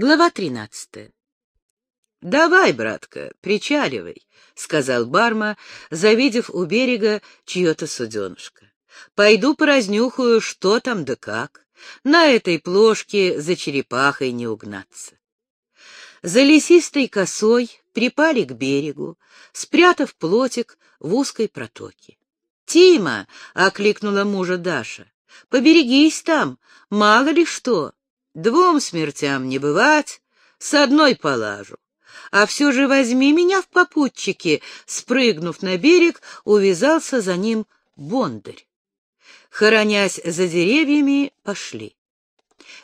Глава тринадцатая. «Давай, братка, причаливай», — сказал Барма, завидев у берега чье-то суденышко. «Пойду поразнюхаю, что там да как. На этой плошке за черепахой не угнаться». За лесистой косой припали к берегу, спрятав плотик в узкой протоке. «Тима!» — окликнула мужа Даша. «Поберегись там, мало ли что!» Двум смертям не бывать, с одной полажу. А все же возьми меня в попутчики, спрыгнув на берег, увязался за ним бондарь. Хоронясь за деревьями, пошли.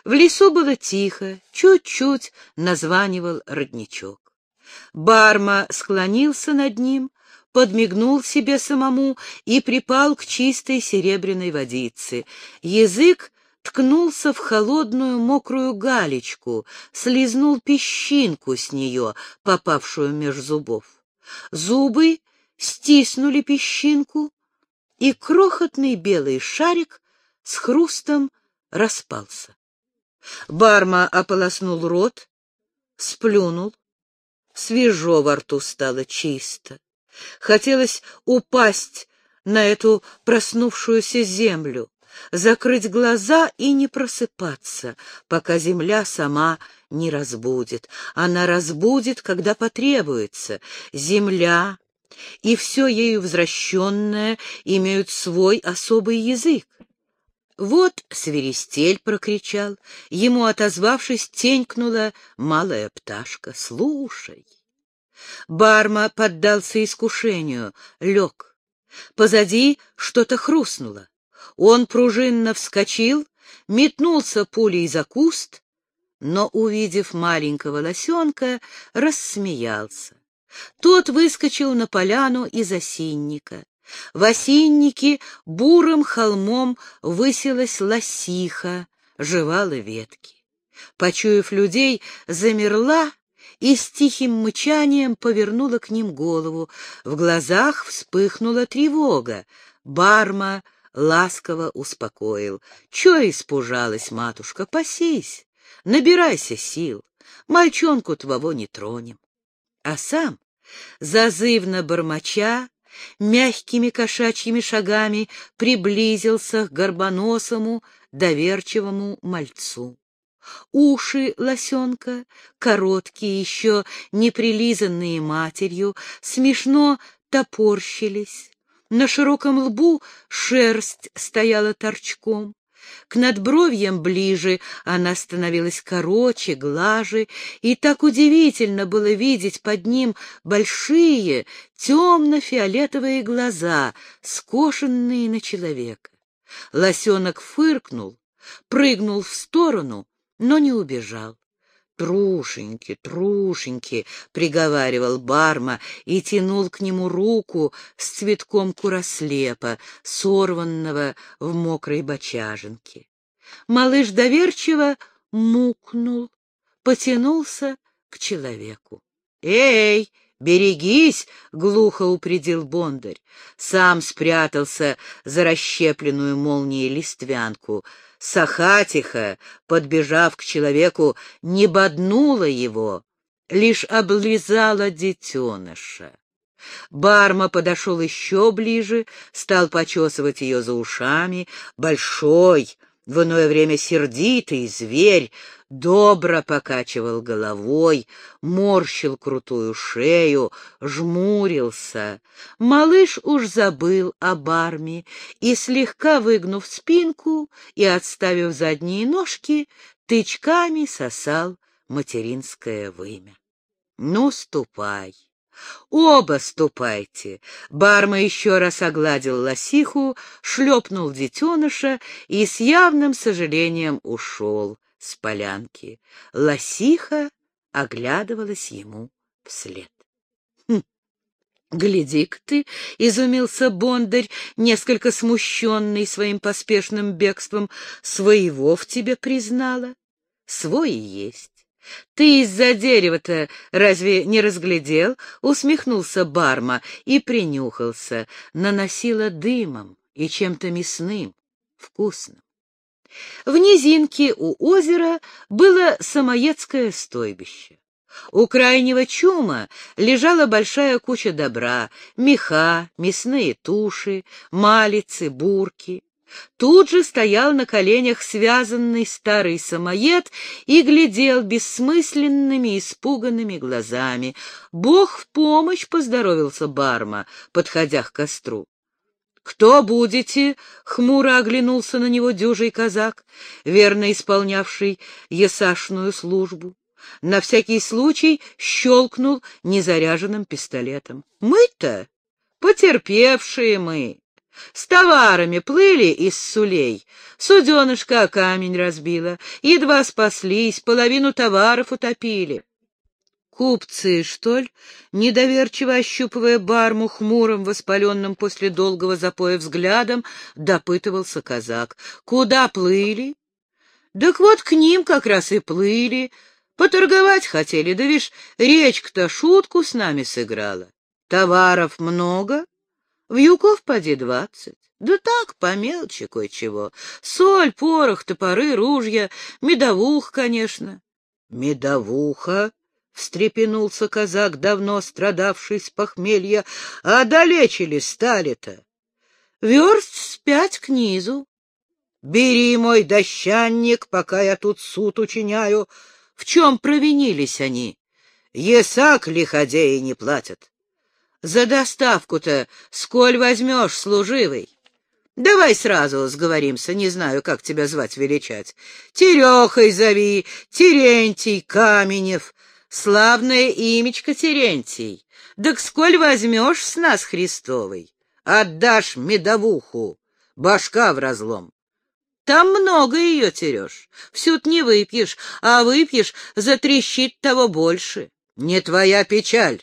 В лесу было тихо, чуть-чуть названивал родничок. Барма склонился над ним, подмигнул себе самому и припал к чистой серебряной водице. Язык ткнулся в холодную мокрую галечку, слизнул песчинку с нее, попавшую меж зубов. Зубы стиснули песчинку, и крохотный белый шарик с хрустом распался. Барма ополоснул рот, сплюнул. Свежо во рту стало чисто. Хотелось упасть на эту проснувшуюся землю, закрыть глаза и не просыпаться, пока земля сама не разбудит. Она разбудит, когда потребуется. Земля и все ею возвращенное имеют свой особый язык. Вот свиристель прокричал, ему, отозвавшись, тенькнула малая пташка. «Слушай!» Барма поддался искушению, лег. Позади что-то хрустнуло. Он пружинно вскочил, метнулся пулей за куст, но, увидев маленького лосенка, рассмеялся. Тот выскочил на поляну из осинника. В осиннике бурым холмом высилась лосиха, жевала ветки. Почуяв людей, замерла и с тихим мычанием повернула к ним голову. В глазах вспыхнула тревога. Барма ласково успокоил. Че испужалась, матушка, пасись, набирайся сил, мальчонку твоего не тронем. А сам, зазывно бормоча, мягкими кошачьими шагами приблизился к горбоносому, доверчивому мальцу. Уши лосенка, короткие, еще не прилизанные матерью, смешно топорщились, на широком лбу шерсть стояла торчком. К надбровьям ближе она становилась короче, глаже, и так удивительно было видеть под ним большие темно-фиолетовые глаза, скошенные на человека. Лосенок фыркнул, прыгнул в сторону, но не убежал. «Трушеньки, трушеньки!» — приговаривал Барма и тянул к нему руку с цветком курослепа, сорванного в мокрой бочаженке. Малыш доверчиво мукнул, потянулся к человеку. «Эй, берегись!» — глухо упредил Бондарь. Сам спрятался за расщепленную молнией листвянку — Сахатиха, подбежав к человеку, не боднула его, лишь облизала детеныша. Барма подошел еще ближе, стал почесывать ее за ушами. Большой, в иное время сердитый зверь добро покачивал головой, морщил крутую шею, жмурился. Малыш уж забыл об армии и, слегка выгнув спинку и отставив задние ножки, тычками сосал материнское вымя. «Ну, ступай!» «Оба ступайте!» Барма еще раз огладил лосиху, шлепнул детеныша и с явным сожалением ушел с полянки. Лосиха оглядывалась ему вслед. «Хм, «Гляди-ка ты!» — изумился Бондарь, несколько смущенный своим поспешным бегством. «Своего в тебе признала? Свой есть. «Ты из-за дерева-то разве не разглядел?» — усмехнулся Барма и принюхался. Наносила дымом и чем-то мясным, вкусным. В низинке у озера было самоедское стойбище. У крайнего чума лежала большая куча добра — меха, мясные туши, малицы, бурки. Тут же стоял на коленях связанный старый самоед и глядел бессмысленными, испуганными глазами. «Бог в помощь!» — поздоровился Барма, подходя к костру. «Кто будете?» — хмуро оглянулся на него дюжий казак, верно исполнявший есашную службу. На всякий случай щелкнул незаряженным пистолетом. «Мы-то? Потерпевшие мы!» С товарами плыли из сулей. Суденышко камень разбило. Едва спаслись, половину товаров утопили. Купцы, что ли? Недоверчиво ощупывая барму хмурым, воспаленным после долгого запоя взглядом, допытывался казак. Куда плыли? Так вот к ним как раз и плыли. Поторговать хотели, да вишь, речка-то шутку с нами сыграла. Товаров много, Вьюков поди двадцать. Да так, по мелочи кое-чего. Соль, порох, топоры, ружья, медовух, конечно. Медовуха? — встрепенулся казак, давно страдавший с похмелья. — А далече ли стали-то? — Верст спять к низу. — Бери мой дощанник, пока я тут суд учиняю. В чем провинились они? Есак лиходеи не платят. За доставку-то сколь возьмешь, служивый? Давай сразу сговоримся, не знаю, как тебя звать-величать. Терехой зови, Терентий Каменев. Славное имечко Терентий. Так сколь возьмешь с нас Христовой? Отдашь медовуху, башка в разлом. Там много ее терешь. всю не выпьешь, а выпьешь, затрещит того больше. Не твоя печаль.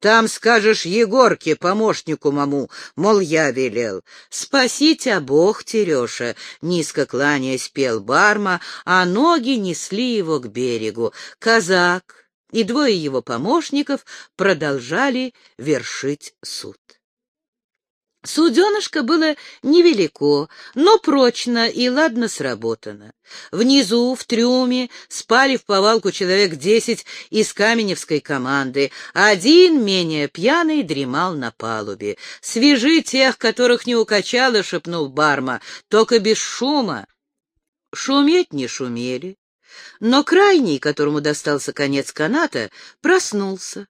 Там скажешь Егорке, помощнику маму, мол, я велел. Спаси тебя Бог, Тереша, низко кланяясь, пел Барма, а ноги несли его к берегу. Казак и двое его помощников продолжали вершить суд. Суденышко было невелико, но прочно и ладно сработано. Внизу, в трюме, спали в повалку человек десять из каменевской команды. Один, менее пьяный, дремал на палубе. «Свяжи тех, которых не укачало», — шепнул Барма, — «только без шума». Шуметь не шумели. Но крайний, которому достался конец каната, проснулся.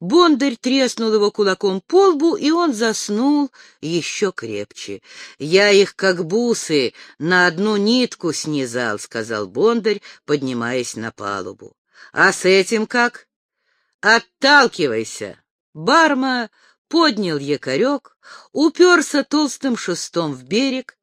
Бондарь треснул его кулаком по лбу, и он заснул еще крепче. «Я их, как бусы, на одну нитку снизал», — сказал Бондарь, поднимаясь на палубу. «А с этим как?» «Отталкивайся!» Барма поднял якорек, уперся толстым шестом в берег,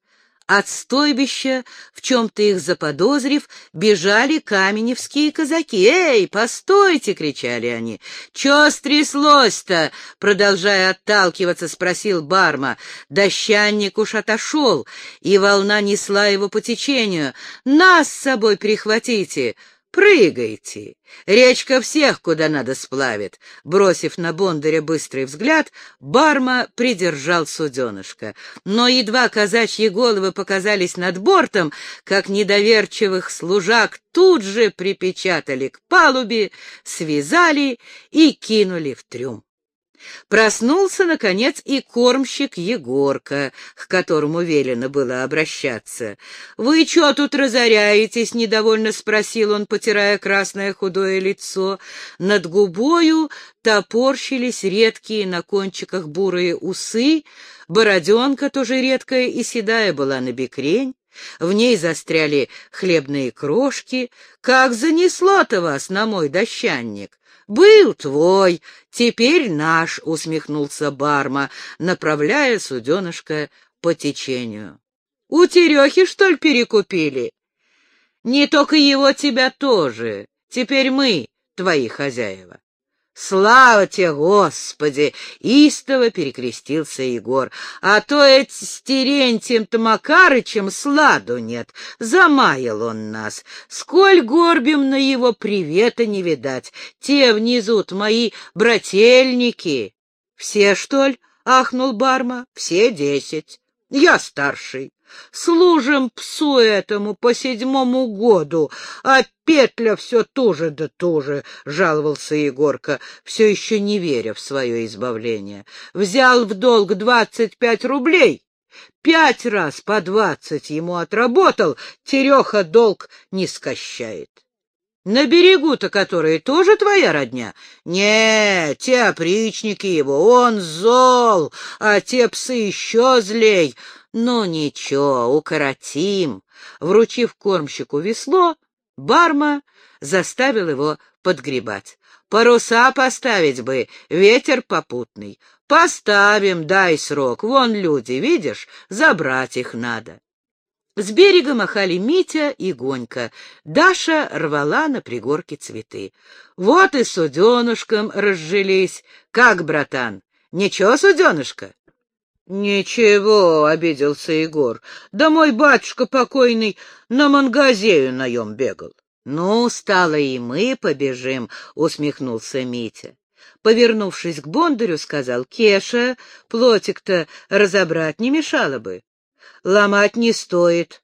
от стойбища, в чем-то их заподозрив, бежали каменевские казаки. «Эй, постойте!» — кричали они. «Че стряслось-то?» — продолжая отталкиваться, спросил Барма. Дощанник уж отошел, и волна несла его по течению. «Нас с собой прихватите!» «Прыгайте! Речка всех куда надо сплавит!» Бросив на Бондаря быстрый взгляд, Барма придержал суденышко. Но едва казачьи головы показались над бортом, как недоверчивых служак тут же припечатали к палубе, связали и кинули в трюм. Проснулся, наконец, и кормщик Егорка, к которому велено было обращаться. «Вы что тут разоряетесь?» — недовольно спросил он, потирая красное худое лицо. Над губою топорщились редкие на кончиках бурые усы, бороденка тоже редкая и седая была на бекрень. В ней застряли хлебные крошки. Как занесло-то вас на мой дощанник? «Был твой, теперь наш», — усмехнулся Барма, направляя суденышко по течению. «У Терехи, что ли, перекупили?» «Не только его, тебя тоже. Теперь мы твои хозяева». «Слава тебе, Господи!» — истово перекрестился Егор. «А то эти с Терентием-то Макарычем сладу нет. Замаял он нас. Сколь горбим на его привета не видать. Те внизу-то мои брательники». «Все, что ли?» — ахнул Барма. «Все десять. Я старший. Служим псу этому по седьмому году, а петля все туже да туже, — жаловался Егорка, все еще не веря в свое избавление. Взял в долг двадцать пять рублей, пять раз по двадцать ему отработал, Тереха долг не скощает. На берегу-то, которые тоже твоя родня? Не, те опричники его, он зол, а те псы еще злей. Ну, ничего, укоротим. Вручив кормщику весло, Барма заставил его подгребать. Паруса поставить бы, ветер попутный. Поставим, дай срок. Вон люди, видишь, забрать их надо. С берега махали Митя и Гонька. Даша рвала на пригорке цветы. Вот и суденышком разжились. Как, братан, ничего, суденышка? Ничего, — обиделся Егор. Да мой батюшка покойный на мангазею наем бегал. Ну, стало и мы побежим, — усмехнулся Митя. Повернувшись к Бондарю, сказал Кеша, плотик-то разобрать не мешало бы ломать не стоит.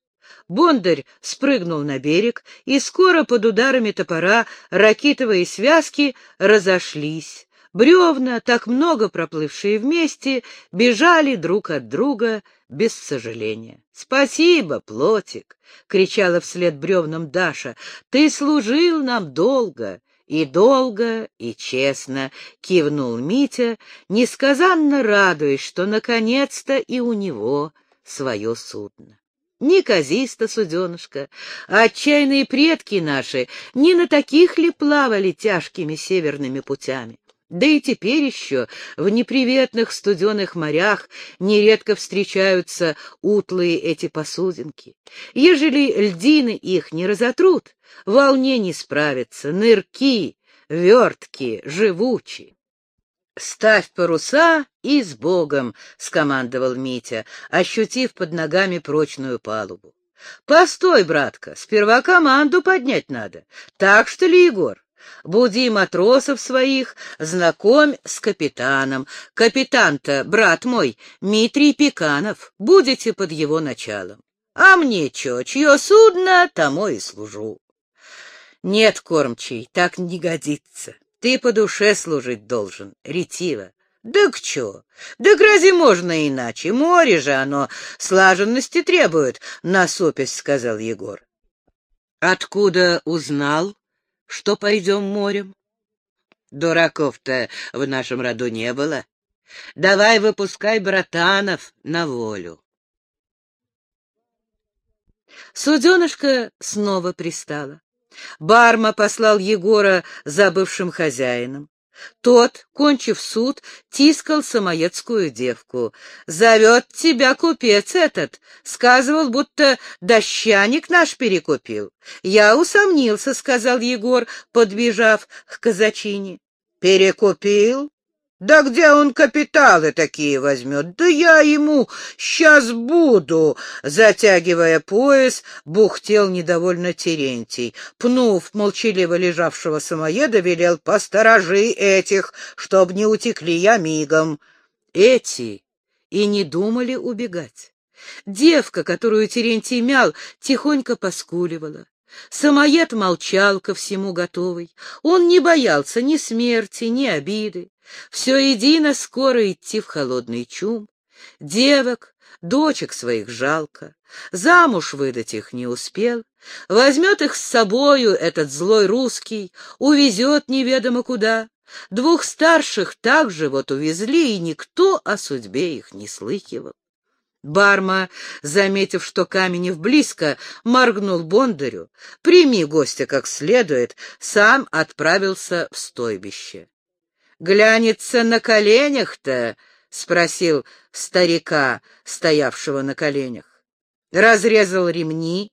Бондарь спрыгнул на берег, и скоро под ударами топора ракитовые связки разошлись. Бревна, так много проплывшие вместе, бежали друг от друга без сожаления. — Спасибо, плотик! — кричала вслед бревнам Даша. — Ты служил нам долго. И долго, и честно кивнул Митя, несказанно радуясь, что наконец-то и у него свое судно. Неказисто, суденышко, а отчаянные предки наши не на таких ли плавали тяжкими северными путями? Да и теперь еще в неприветных студеных морях нередко встречаются утлые эти посудинки. Ежели льдины их не разотрут, волне не справятся, нырки, вертки, живучи. «Ставь паруса и с Богом!» — скомандовал Митя, ощутив под ногами прочную палубу. «Постой, братка, сперва команду поднять надо. Так что ли, Егор? Буди матросов своих, знакомь с капитаном. Капитан-то, брат мой, Митрий Пеканов, будете под его началом. А мне чё, чье судно, тому и служу». «Нет, кормчий, так не годится. Ты по душе служить должен, ретиво. Да к чё? Да разве можно иначе? Море же оно слаженности требует, насупясь, сказал Егор. Откуда узнал, что пойдем морем? Дураков-то в нашем роду не было. Давай выпускай братанов на волю. Суденышко снова пристало. Барма послал Егора за бывшим хозяином. Тот, кончив суд, тискал самоедскую девку. «Зовет тебя купец этот!» Сказывал, будто дощаник наш перекупил. «Я усомнился», — сказал Егор, подбежав к казачине. «Перекупил? Да где он капиталы такие возьмет? Да я ему сейчас буду!» Затягивая пояс, бухтел недовольно Терентий. Пнув молчаливо лежавшего самоеда, велел «Посторожи этих, чтоб не утекли я мигом». Эти и не думали убегать. Девка, которую Терентий мял, тихонько поскуливала. Самоед молчал ко всему готовый. Он не боялся ни смерти, ни обиды. Все едино скоро идти в холодный чум. Девок, дочек своих жалко. Замуж выдать их не успел. Возьмет их с собою этот злой русский, увезет неведомо куда. Двух старших также вот увезли, и никто о судьбе их не слыхивал. Барма, заметив, что Каменев близко, моргнул Бондарю. «Прими гостя как следует», сам отправился в стойбище. «Глянется на коленях-то?» — спросил старика, стоявшего на коленях. Разрезал ремни,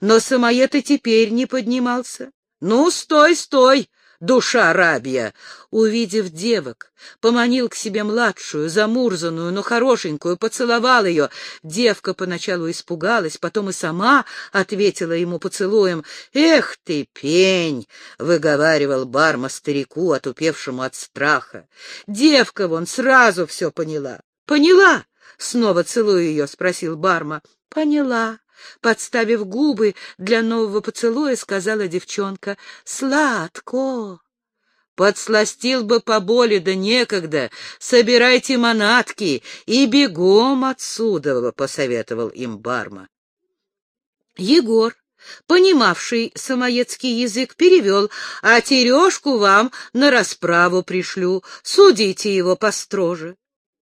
но самоед и теперь не поднимался. «Ну, стой, стой!» Душа рабья, увидев девок, поманил к себе младшую, замурзанную, но хорошенькую, поцеловал ее. Девка поначалу испугалась, потом и сама ответила ему поцелуем. «Эх ты, пень!» — выговаривал Барма старику, отупевшему от страха. Девка вон сразу все поняла. «Поняла?» — снова целуя ее, спросил Барма. Поняла. Подставив губы для нового поцелуя, сказала девчонка. Сладко. Подсластил бы поболе, да некогда. Собирайте манатки и бегом отсюда, — посоветовал им Барма. Егор, понимавший самоедский язык, перевел, а Терешку вам на расправу пришлю, судите его построже.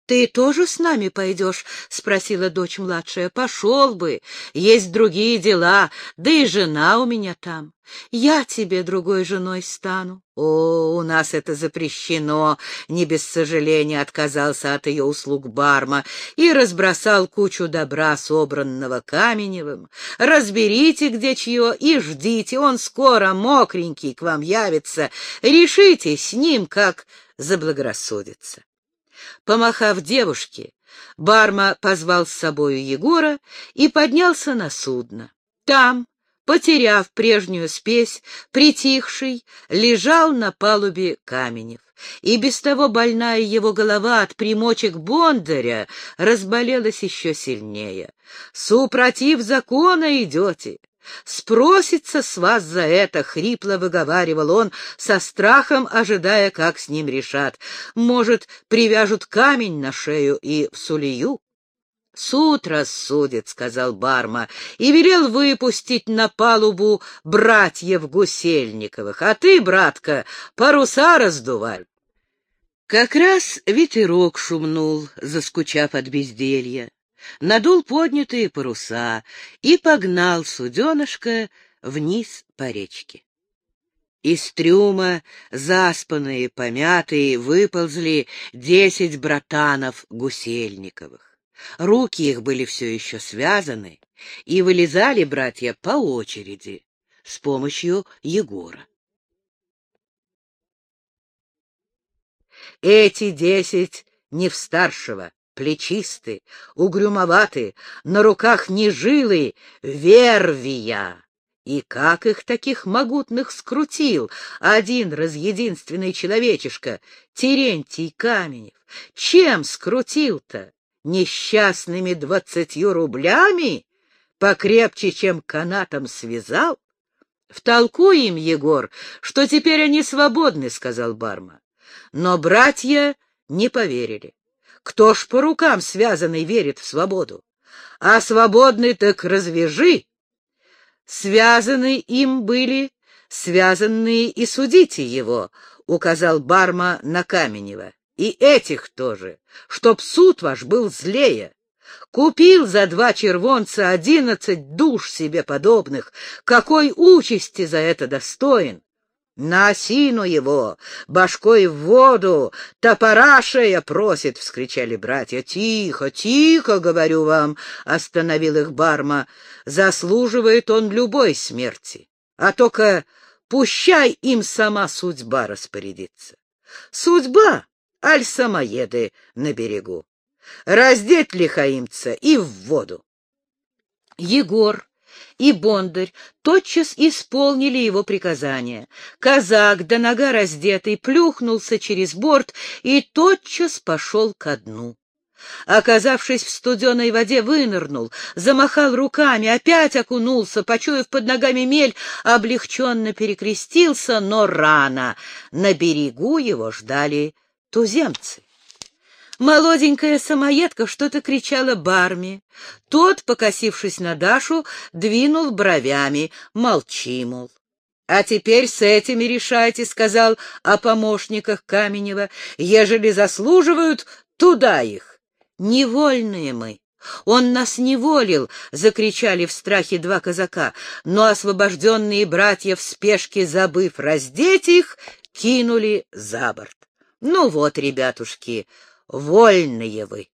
«Ты тоже с нами пойдешь?» — спросила дочь младшая. «Пошел бы. Есть другие дела, да и жена у меня там. Я тебе другой женой стану». «О, у нас это запрещено!» — не без сожаления отказался от ее услуг Барма и разбросал кучу добра, собранного Каменевым. «Разберите, где чье, и ждите, он скоро мокренький к вам явится. Решите с ним, как заблагорассудится». Помахав девушке, Барма позвал с собою Егора и поднялся на судно. Там, потеряв прежнюю спесь, притихший, лежал на палубе Каменев. И без того больная его голова от примочек Бондаря разболелась еще сильнее. «Супротив закона идете, Спросится с вас за это, — хрипло выговаривал он, со страхом ожидая, как с ним решат. Может, привяжут камень на шею и в сулию? «Суд рассудит», — сказал Барма, и велел выпустить на палубу братьев Гусельниковых. «А ты, братка, паруса раздувай». Как раз ветерок шумнул, заскучав от безделья надул поднятые паруса и погнал суденышко вниз по речке. Из трюма, заспанные, помятые, выползли десять братанов Гусельниковых. Руки их были все еще связаны, и вылезали братья по очереди с помощью Егора. Эти десять не в старшего, плечисты, угрюмоваты, на руках не жилы, вервия. И как их таких могутных скрутил один разъединственный человечишка, Терентий Каменев? Чем скрутил-то? Несчастными двадцатью рублями? Покрепче, чем канатом связал? Втолкуй им, Егор, что теперь они свободны, — сказал Барма. Но братья не поверили. Кто ж по рукам связанный верит в свободу? А свободный так развяжи. Связаны им были, связанные и судите его, — указал Барма на Каменева. И этих тоже, чтоб суд ваш был злее. Купил за два червонца одиннадцать душ себе подобных. Какой участи за это достоин? «На осину его! Башкой в воду! Топора шея просит!» — вскричали братья. «Тихо, тихо, говорю вам!» — остановил их Барма. «Заслуживает он любой смерти, а только пущай им сама судьба распорядиться. Судьба, аль самоеды на берегу. Раздеть лихаимца и в воду». Егор и Бондарь тотчас исполнили его приказание. Казак, до нога раздетый, плюхнулся через борт и тотчас пошел ко дну. Оказавшись в студеной воде, вынырнул, замахал руками, опять окунулся, почуяв под ногами мель, облегченно перекрестился, но рано. На берегу его ждали туземцы. Молоденькая самоедка что-то кричала Барме. Тот, покосившись на Дашу, двинул бровями. Молчи, мол. «А теперь с этими решайте», — сказал о помощниках Каменева. «Ежели заслуживают, туда их. Невольные мы». «Он нас неволил!» — закричали в страхе два казака, но освобожденные братья в спешке, забыв раздеть их, кинули за борт. «Ну вот, ребятушки, вольные вы.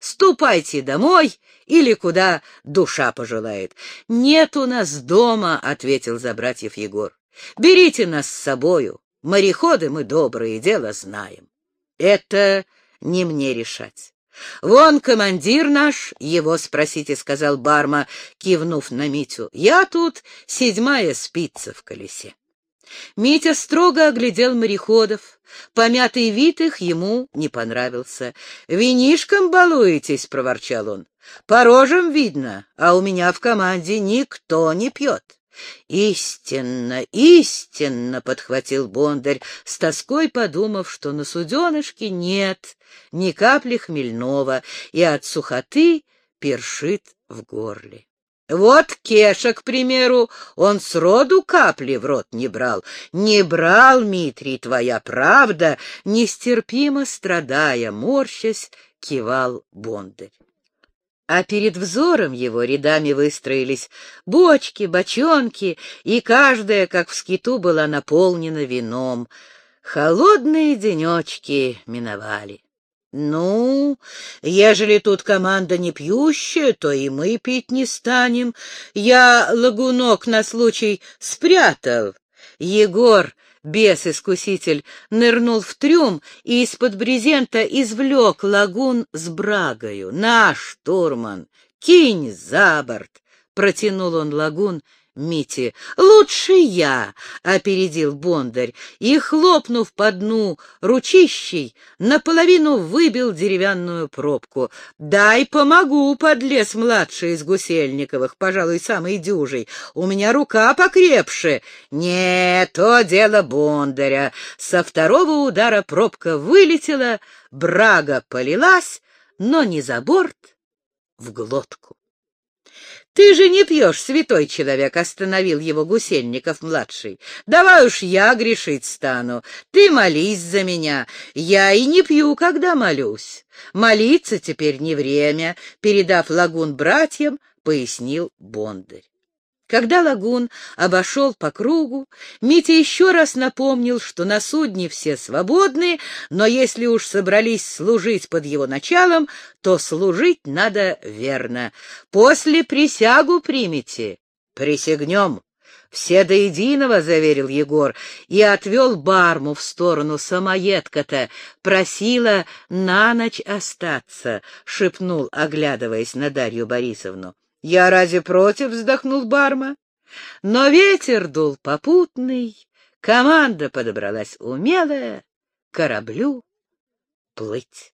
Ступайте домой или куда душа пожелает. — Нет у нас дома, — ответил за братьев Егор. — Берите нас с собою. Мореходы мы добрые, дело знаем. Это не мне решать. «Вон командир наш, его спросите», — сказал Барма, кивнув на Митю. «Я тут седьмая спица в колесе». Митя строго оглядел мореходов. Помятый вид их ему не понравился. «Винишком балуетесь», — проворчал он. «По рожам видно, а у меня в команде никто не пьет». «Истинно, истинно!» — подхватил Бондарь, с тоской подумав, что на суденышке нет ни капли хмельного, и от сухоты першит в горле. Вот Кеша, к примеру, он сроду капли в рот не брал. Не брал, Митрий, твоя правда, нестерпимо страдая, морщась, кивал Бондарь. А перед взором его рядами выстроились бочки, бочонки, и каждая, как в скиту, была наполнена вином. Холодные денечки миновали. Ну, ежели тут команда не пьющая, то и мы пить не станем. Я лагунок на случай спрятал. Егор, бес-искуситель, нырнул в трюм и из-под брезента извлек лагун с брагою. Наш штурман, кинь за борт! Протянул он лагун Мити. «Лучше я!» — опередил Бондарь и, хлопнув по дну ручищей, наполовину выбил деревянную пробку. «Дай помогу, подлез младший из Гусельниковых, пожалуй, самый дюжий. У меня рука покрепше». «Не, то дело Бондаря». Со второго удара пробка вылетела, брага полилась, но не за борт, в глотку. «Ты же не пьешь, святой человек!» — остановил его Гусельников-младший. «Давай уж я грешить стану. Ты молись за меня. Я и не пью, когда молюсь. Молиться теперь не время», — передав лагун братьям, пояснил Бондарь. Когда лагун обошел по кругу, Митя еще раз напомнил, что на судне все свободны, но если уж собрались служить под его началом, то служить надо верно. После присягу примите. Присягнем. «Все до единого», — заверил Егор, и отвел барму в сторону самоедка-то. Просила на ночь остаться, — шепнул, оглядываясь на Дарью Борисовну. «Я разве против?» — вздохнул Барма. Но ветер дул попутный, команда подобралась умелая, кораблю плыть.